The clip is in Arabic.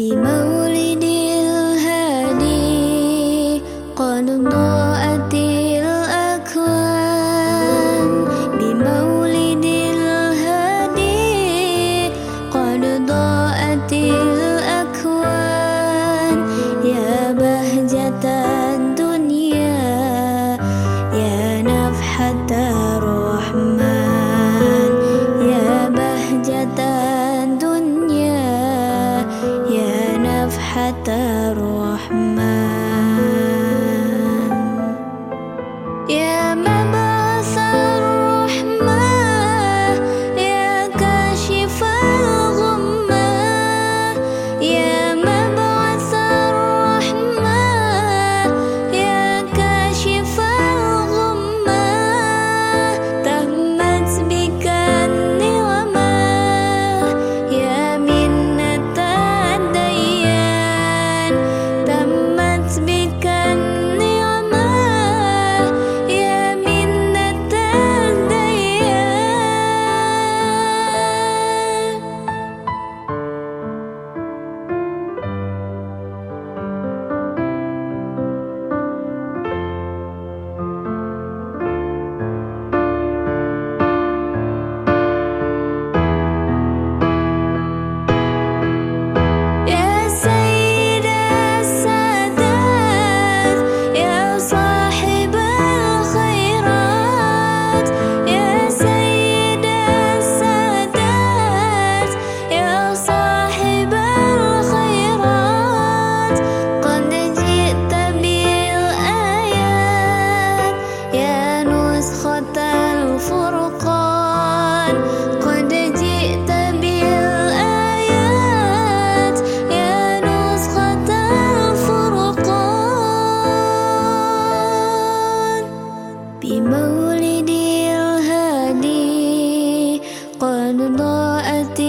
一梦 الرحمن يا مبعث الفرقان. قد جئت بالآيات يا نسخة الفرقان. بمولد الهادي قد ضاءت